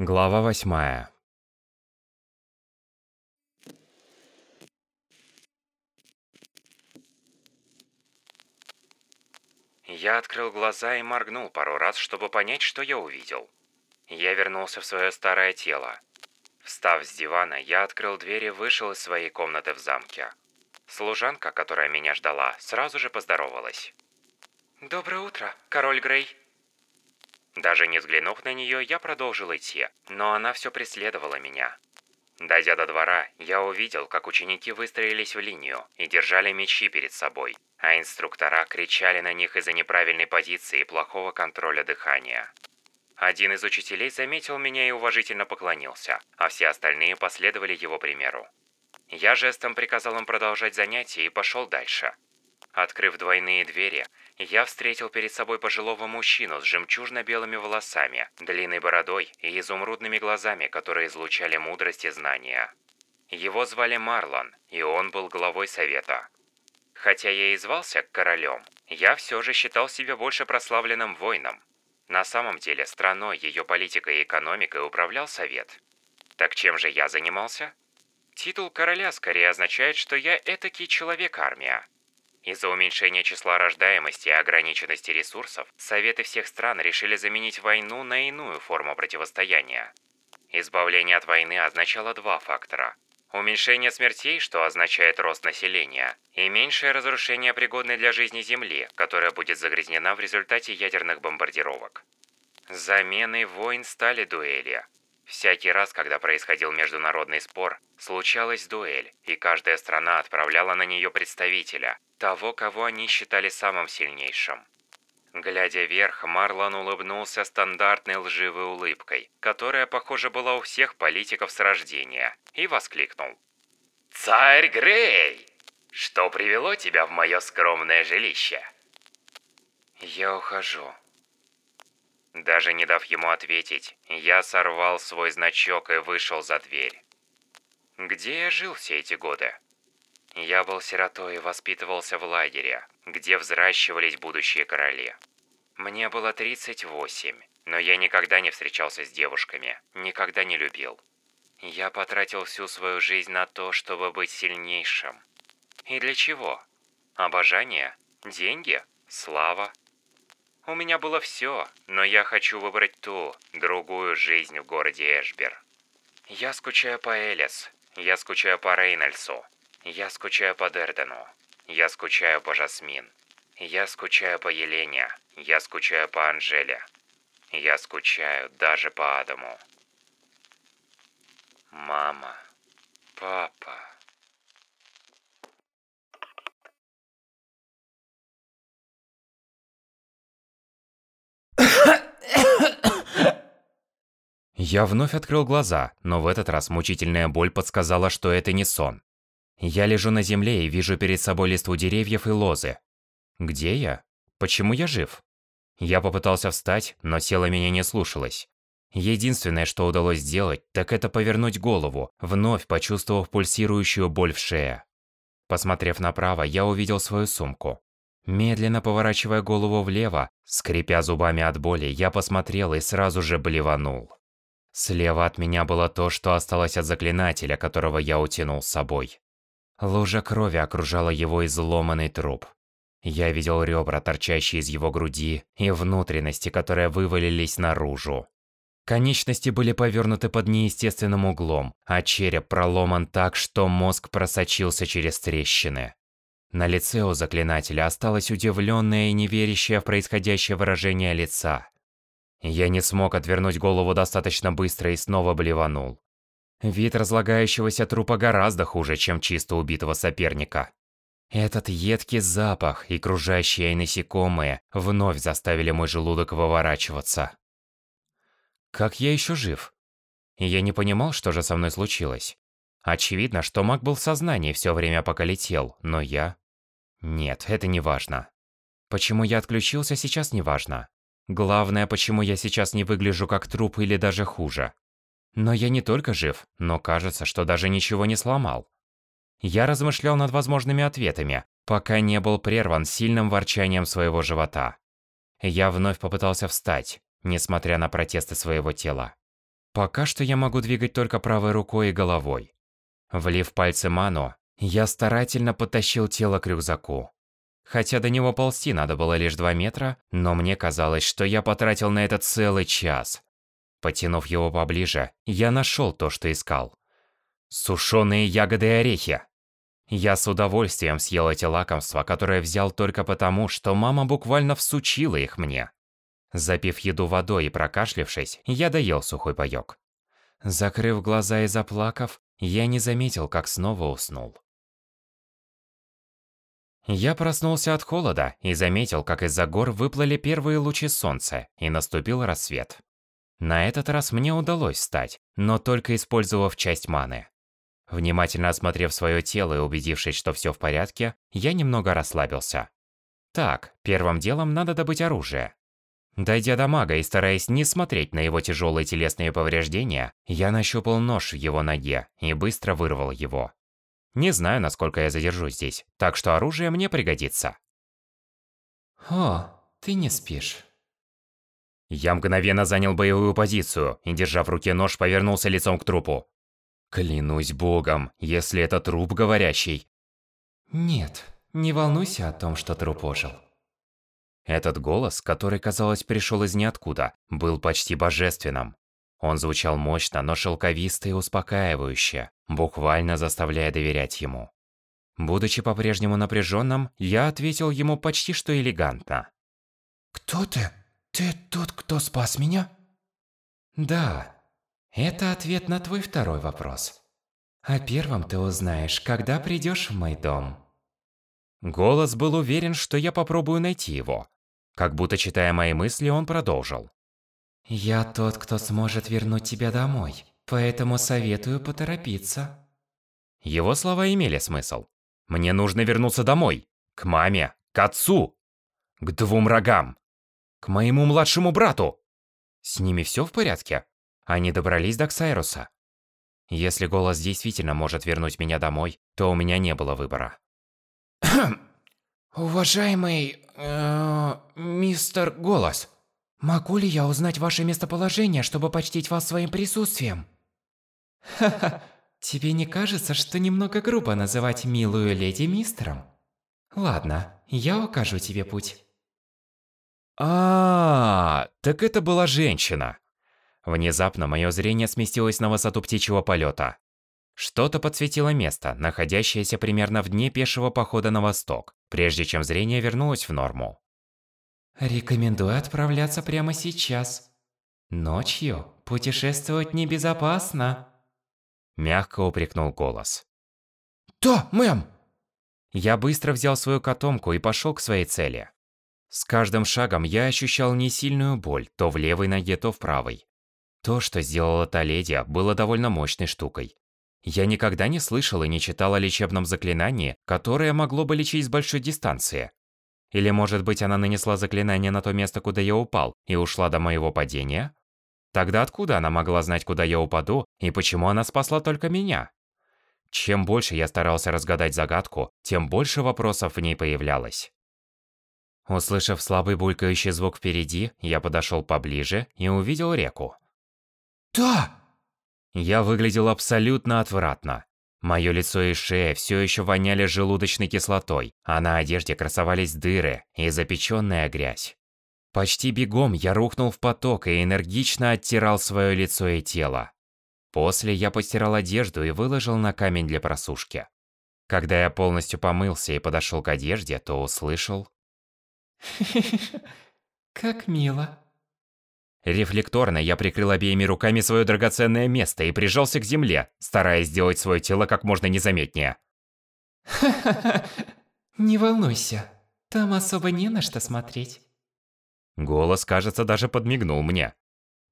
Глава восьмая. Я открыл глаза и моргнул пару раз, чтобы понять, что я увидел. Я вернулся в свое старое тело. Встав с дивана, я открыл дверь и вышел из своей комнаты в замке. Служанка, которая меня ждала, сразу же поздоровалась. «Доброе утро, король Грей!» Даже не взглянув на нее, я продолжил идти, но она все преследовала меня. Дойдя до двора, я увидел, как ученики выстроились в линию и держали мечи перед собой, а инструктора кричали на них из-за неправильной позиции и плохого контроля дыхания. Один из учителей заметил меня и уважительно поклонился, а все остальные последовали его примеру. Я жестом приказал им продолжать занятия и пошел дальше. Открыв двойные двери, я встретил перед собой пожилого мужчину с жемчужно-белыми волосами, длинной бородой и изумрудными глазами, которые излучали мудрость и знания. Его звали Марлон, и он был главой совета. Хотя я и звался королем, я все же считал себя больше прославленным воином. На самом деле страной, ее политикой и экономикой управлял совет. Так чем же я занимался? Титул короля скорее означает, что я этакий человек-армия. Из-за уменьшения числа рождаемости и ограниченности ресурсов, Советы всех стран решили заменить войну на иную форму противостояния. Избавление от войны означало два фактора. Уменьшение смертей, что означает рост населения, и меньшее разрушение пригодной для жизни Земли, которая будет загрязнена в результате ядерных бомбардировок. Заменой войн стали дуэли, Всякий раз, когда происходил международный спор, случалась дуэль, и каждая страна отправляла на нее представителя, того, кого они считали самым сильнейшим. Глядя вверх, Марлон улыбнулся стандартной лживой улыбкой, которая, похоже, была у всех политиков с рождения, и воскликнул. «Царь Грей! Что привело тебя в мое скромное жилище?» «Я ухожу», даже не дав ему ответить, я сорвал свой значок и вышел за дверь. Где я жил все эти годы? Я был сиротой и воспитывался в лагере, где взращивались будущие короли. Мне было 38, но я никогда не встречался с девушками, никогда не любил. Я потратил всю свою жизнь на то, чтобы быть сильнейшим. И для чего? Обожание? Деньги? Слава? У меня было все, но я хочу выбрать ту, другую жизнь в городе Эшбер. Я скучаю по Элис, я скучаю по Рейнольдсу, я скучаю по Дердену, я скучаю по Жасмин, я скучаю по Елене, я скучаю по Анжеле, я скучаю даже по Адаму. Мама, папа. Я вновь открыл глаза, но в этот раз мучительная боль подсказала, что это не сон. Я лежу на земле и вижу перед собой листву деревьев и лозы. Где я? Почему я жив? Я попытался встать, но тело меня не слушалось. Единственное, что удалось сделать, так это повернуть голову, вновь почувствовав пульсирующую боль в шее. Посмотрев направо, я увидел свою сумку. Медленно поворачивая голову влево, скрипя зубами от боли, я посмотрел и сразу же блеванул. Слева от меня было то, что осталось от заклинателя, которого я утянул с собой. Лужа крови окружала его изломанный труп. Я видел ребра, торчащие из его груди, и внутренности, которые вывалились наружу. Конечности были повернуты под неестественным углом, а череп проломан так, что мозг просочился через трещины. На лице у заклинателя осталось удивленное и неверящее в происходящее выражение лица. Я не смог отвернуть голову достаточно быстро и снова блеванул. Вид разлагающегося трупа гораздо хуже, чем чисто убитого соперника. Этот едкий запах и кружащие насекомые вновь заставили мой желудок выворачиваться. Как я еще жив? Я не понимал, что же со мной случилось. Очевидно, что маг был в сознании все время, пока летел, но я... Нет, это не важно. Почему я отключился, сейчас не важно. Главное, почему я сейчас не выгляжу как труп или даже хуже. Но я не только жив, но кажется, что даже ничего не сломал. Я размышлял над возможными ответами, пока не был прерван сильным ворчанием своего живота. Я вновь попытался встать, несмотря на протесты своего тела. Пока что я могу двигать только правой рукой и головой. Влив пальцы ману, я старательно подтащил тело к рюкзаку. Хотя до него ползти надо было лишь два метра, но мне казалось, что я потратил на это целый час. Потянув его поближе, я нашел то, что искал. Сушеные ягоды и орехи. Я с удовольствием съел эти лакомства, которые взял только потому, что мама буквально всучила их мне. Запив еду водой и прокашлявшись, я доел сухой паёк. Закрыв глаза и заплакав, я не заметил, как снова уснул. Я проснулся от холода и заметил, как из-за гор выплыли первые лучи солнца, и наступил рассвет. На этот раз мне удалось встать, но только использовав часть маны. Внимательно осмотрев свое тело и убедившись, что все в порядке, я немного расслабился. Так, первым делом надо добыть оружие. Дойдя до мага и стараясь не смотреть на его тяжелые телесные повреждения, я нащупал нож в его ноге и быстро вырвал его. Не знаю, насколько я задержусь здесь, так что оружие мне пригодится. О, ты не спишь. Я мгновенно занял боевую позицию и, держа в руке нож, повернулся лицом к трупу. Клянусь богом, если это труп говорящий. Нет, не волнуйся о том, что труп ожил. Этот голос, который, казалось, пришел из ниоткуда, был почти божественным. Он звучал мощно, но шелковисто и успокаивающе, буквально заставляя доверять ему. Будучи по-прежнему напряженным, я ответил ему почти что элегантно. «Кто ты? Ты тот, кто спас меня?» «Да, это ответ на твой второй вопрос. О первом ты узнаешь, когда придешь в мой дом». Голос был уверен, что я попробую найти его, как будто читая мои мысли, он продолжил. «Я тот, кто сможет вернуть тебя домой, поэтому советую поторопиться». Его слова имели смысл. Мне нужно вернуться домой. К маме, к отцу, к двум рогам, к моему младшему брату. С ними все в порядке? Они добрались до Ксайруса. Если голос действительно может вернуть меня домой, то у меня не было выбора. Уважаемый... Э, мистер Голос, могу ли я узнать ваше местоположение, чтобы почтить вас своим присутствием? Ха-ха, тебе не кажется, что немного грубо называть милую леди мистером? Ладно, я укажу тебе путь. А, -а, так это была женщина. Внезапно мое зрение сместилось на высоту птичьего полета. Что-то подсветило место, находящееся примерно в дне пешего похода на восток, прежде чем зрение вернулось в норму. Рекомендую отправляться прямо сейчас. Ночью путешествовать небезопасно. Мягко упрекнул голос. Да, мэм! Я быстро взял свою котомку и пошел к своей цели. С каждым шагом я ощущал несильную боль, то в левой ноге, то в правой. То, что сделала та леди, было довольно мощной штукой. Я никогда не слышал и не читал о лечебном заклинании, которое могло бы лечить с большой дистанции. Или, может быть, она нанесла заклинание на то место, куда я упал, и ушла до моего падения? Тогда откуда она могла знать, куда я упаду, и почему она спасла только меня? Чем больше я старался разгадать загадку, тем больше вопросов в ней появлялось. Услышав слабый булькающий звук впереди, я подошел поближе и увидел реку. «Да!» Я выглядел абсолютно отвратно. Мое лицо и шея все еще воняли желудочной кислотой, а на одежде красовались дыры и запеченная грязь. Почти бегом я рухнул в поток и энергично оттирал свое лицо и тело. После я постирал одежду и выложил на камень для просушки. Когда я полностью помылся и подошел к одежде, то услышал... Как мило. Рефлекторно я прикрыл обеими руками свое драгоценное место и прижался к земле, стараясь сделать свое тело как можно незаметнее. Ха-ха-ха, не волнуйся, там особо не на что смотреть. Голос, кажется, даже подмигнул мне.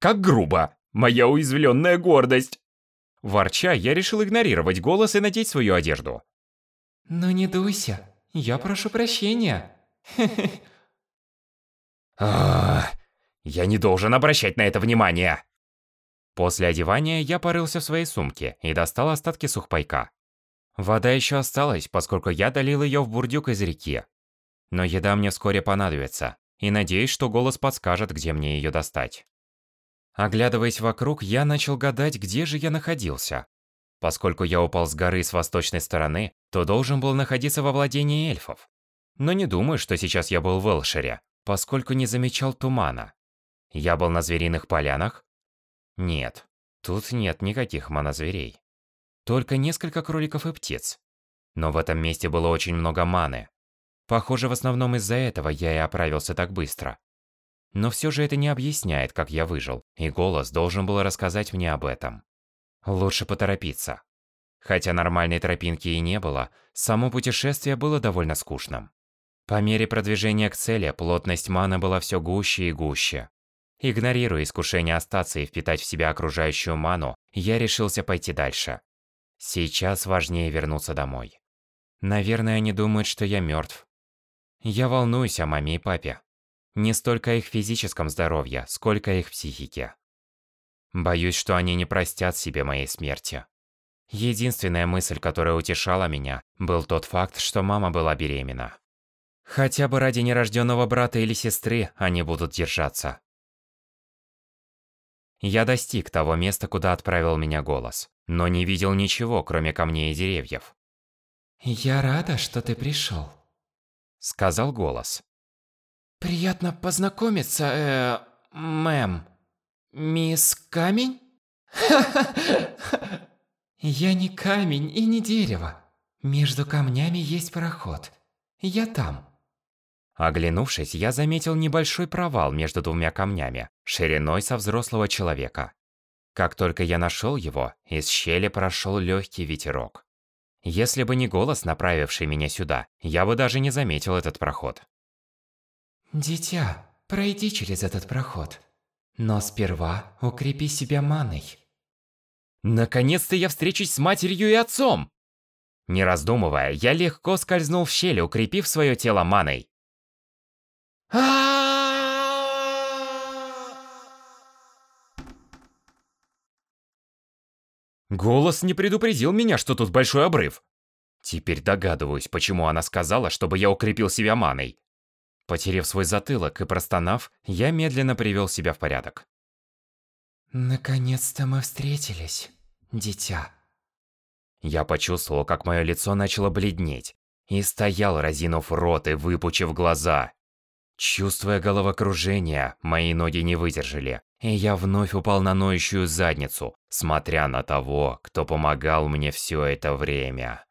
Как грубо! Моя уязвленная гордость! Ворча, я решил игнорировать голос и надеть свою одежду. Ну не дуйся, я прошу прощения. Ах... Я не должен обращать на это внимание. После одевания я порылся в своей сумке и достал остатки сухпайка. Вода еще осталась, поскольку я долил ее в бурдюк из реки. Но еда мне вскоре понадобится, и надеюсь, что голос подскажет, где мне ее достать. Оглядываясь вокруг, я начал гадать, где же я находился. Поскольку я упал с горы с восточной стороны, то должен был находиться во владении эльфов. Но не думаю, что сейчас я был в Элшере, поскольку не замечал тумана. Я был на звериных полянах? Нет, тут нет никаких монозверей. Только несколько кроликов и птиц. Но в этом месте было очень много маны. Похоже, в основном из-за этого я и оправился так быстро. Но все же это не объясняет, как я выжил, и голос должен был рассказать мне об этом. Лучше поторопиться. Хотя нормальной тропинки и не было, само путешествие было довольно скучным. По мере продвижения к цели, плотность маны была все гуще и гуще. Игнорируя искушение остаться и впитать в себя окружающую ману, я решился пойти дальше. Сейчас важнее вернуться домой. Наверное, они думают, что я мертв. Я волнуюсь о маме и папе. Не столько о их физическом здоровье, сколько о их психике. Боюсь, что они не простят себе моей смерти. Единственная мысль, которая утешала меня, был тот факт, что мама была беременна. Хотя бы ради нерожденного брата или сестры они будут держаться. Я достиг того места, куда отправил меня голос, но не видел ничего, кроме камней и деревьев. «Я рада, что ты пришел», — сказал голос. «Приятно познакомиться, э, мэм. Мисс Камень?» «Я не камень и не дерево. Между камнями есть проход. Я там». Оглянувшись, я заметил небольшой провал между двумя камнями, шириной со взрослого человека. Как только я нашел его, из щели прошел легкий ветерок. Если бы не голос, направивший меня сюда, я бы даже не заметил этот проход. «Дитя, пройди через этот проход. Но сперва укрепи себя маной». Наконец-то я встречусь с матерью и отцом! Не раздумывая, я легко скользнул в щель, укрепив свое тело маной. Голос не предупредил меня, что тут большой обрыв. Теперь догадываюсь, почему она сказала, чтобы я укрепил себя маной. Потерев свой затылок и простонав, я медленно привел себя в порядок. Наконец-то мы встретились, дитя. Я почувствовал, как мое лицо начало бледнеть, и стоял, разинув рот и выпучив глаза. Чувствуя головокружение, мои ноги не выдержали, и я вновь упал на ноющую задницу, смотря на того, кто помогал мне все это время.